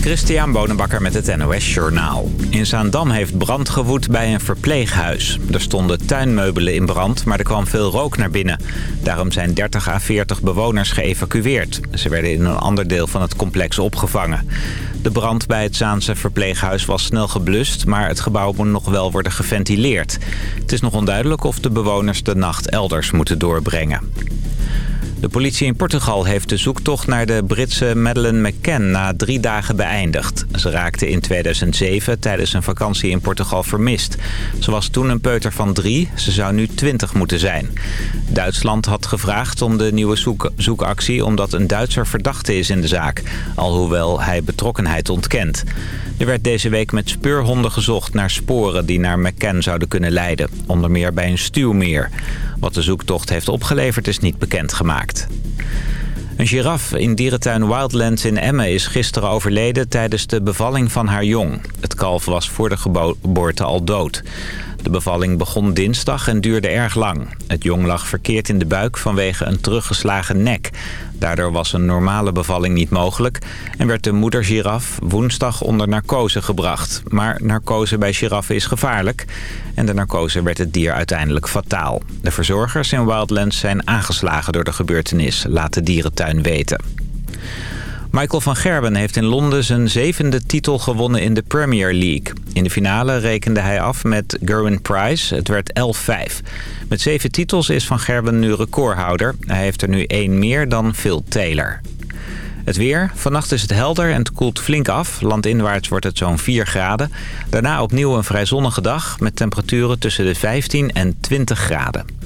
Christian Bonenbakker met het NOS Journaal. In Zaandam heeft brand gewoed bij een verpleeghuis. Er stonden tuinmeubelen in brand, maar er kwam veel rook naar binnen. Daarom zijn 30 à 40 bewoners geëvacueerd. Ze werden in een ander deel van het complex opgevangen. De brand bij het Zaanse verpleeghuis was snel geblust... maar het gebouw moet nog wel worden geventileerd. Het is nog onduidelijk of de bewoners de nacht elders moeten doorbrengen. De politie in Portugal heeft de zoektocht naar de Britse Madeleine McCann na drie dagen beëindigd. Ze raakte in 2007 tijdens een vakantie in Portugal vermist. Ze was toen een peuter van drie, ze zou nu twintig moeten zijn. Duitsland had gevraagd om de nieuwe zoek zoekactie omdat een Duitser verdachte is in de zaak. Alhoewel hij betrokkenheid ontkent. Er werd deze week met speurhonden gezocht naar sporen die naar McCann zouden kunnen leiden. Onder meer bij een stuwmeer. Wat de zoektocht heeft opgeleverd is niet bekendgemaakt. Een giraf in dierentuin Wildlands in Emmen is gisteren overleden tijdens de bevalling van haar jong. Het kalf was voor de geboorte al dood. De bevalling begon dinsdag en duurde erg lang. Het jong lag verkeerd in de buik vanwege een teruggeslagen nek. Daardoor was een normale bevalling niet mogelijk... en werd de moedergiraf woensdag onder narcose gebracht. Maar narcose bij giraffen is gevaarlijk... en de narcose werd het dier uiteindelijk fataal. De verzorgers in Wildlands zijn aangeslagen door de gebeurtenis... laat de dierentuin weten. Michael van Gerben heeft in Londen zijn zevende titel gewonnen in de Premier League. In de finale rekende hij af met Gerwin Price. Het werd 11-5. Met zeven titels is Van Gerben nu recordhouder. Hij heeft er nu één meer dan Phil Taylor. Het weer. Vannacht is het helder en het koelt flink af. Landinwaarts wordt het zo'n 4 graden. Daarna opnieuw een vrij zonnige dag met temperaturen tussen de 15 en 20 graden.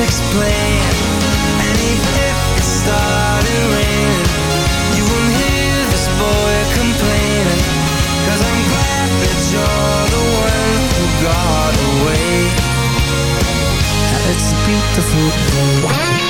Playing And even if it raining You won't hear this boy I'm glad that you're the one who got away. It's a beautiful day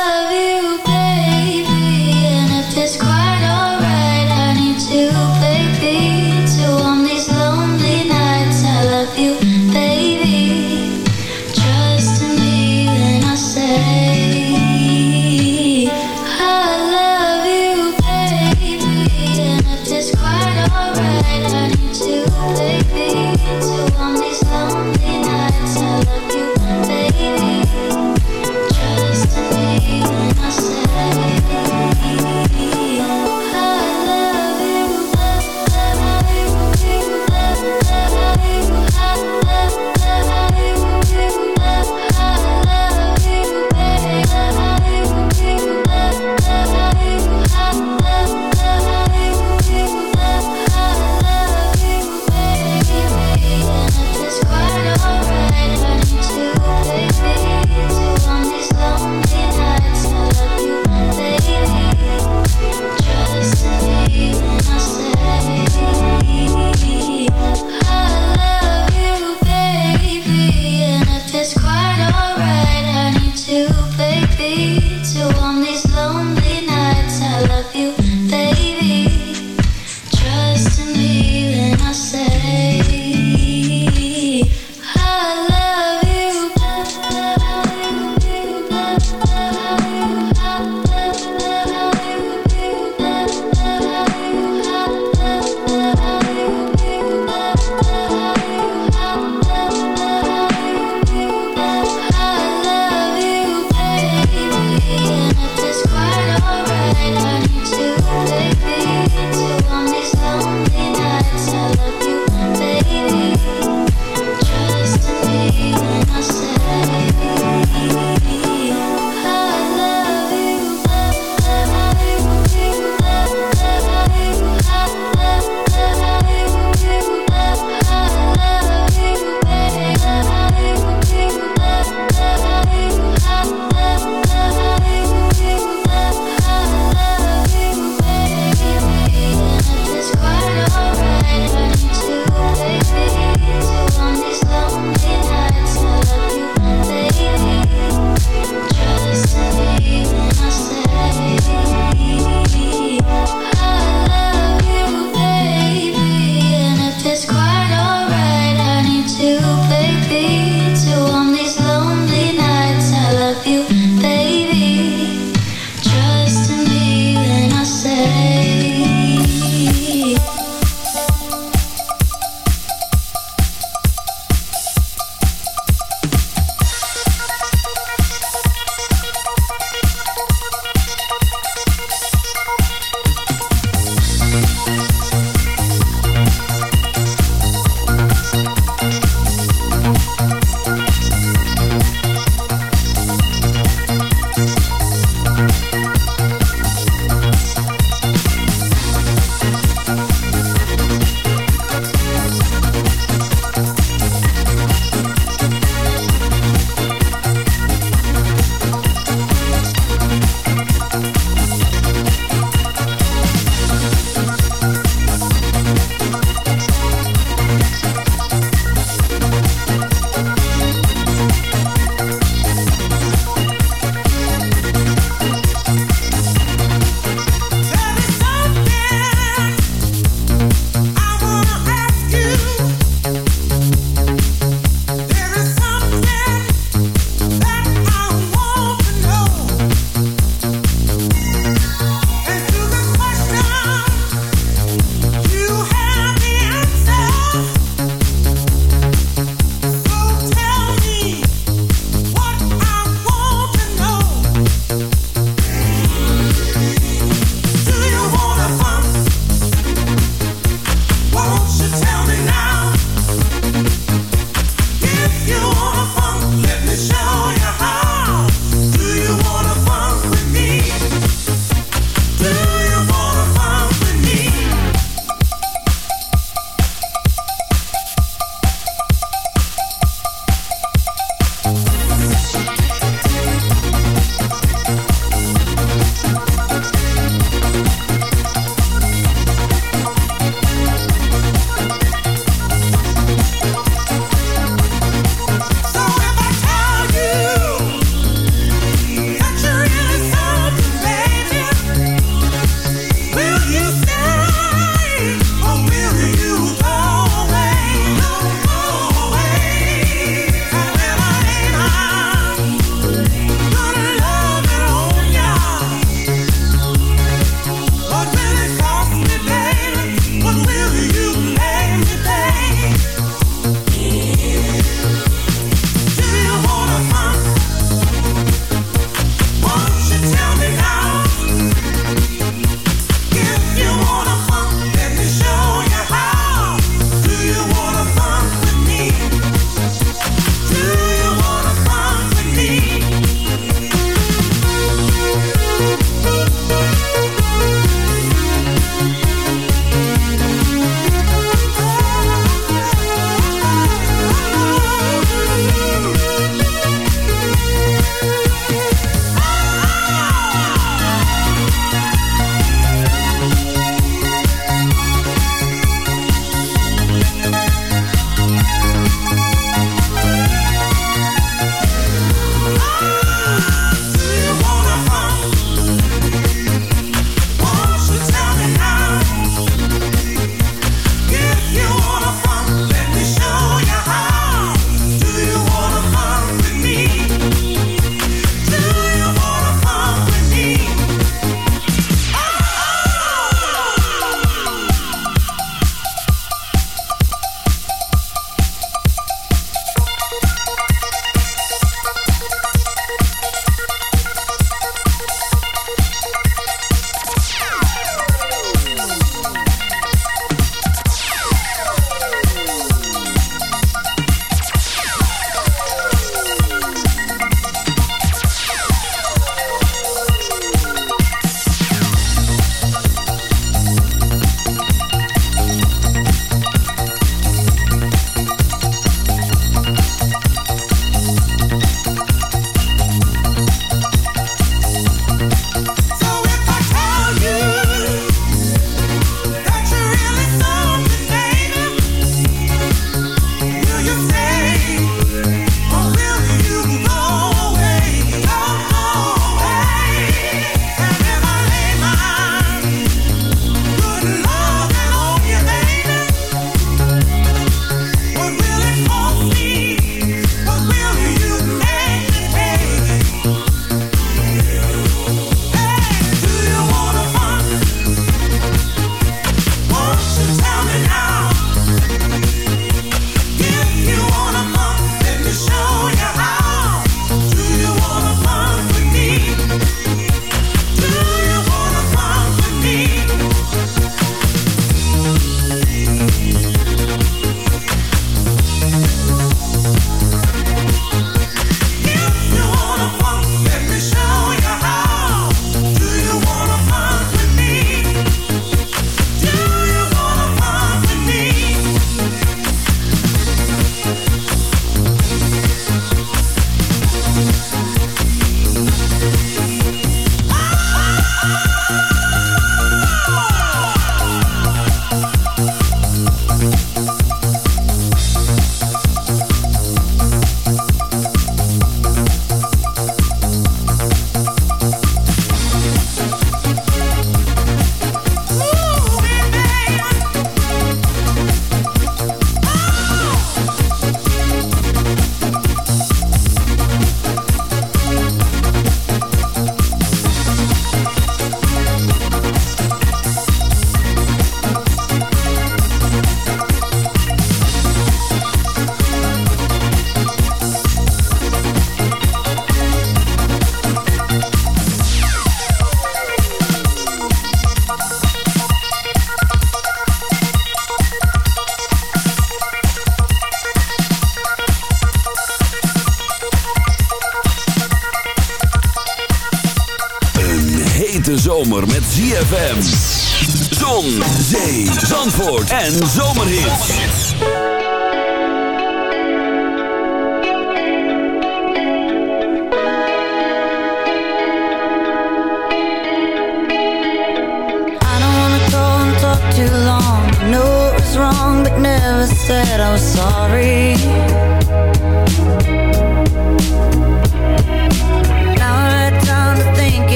Zandvoort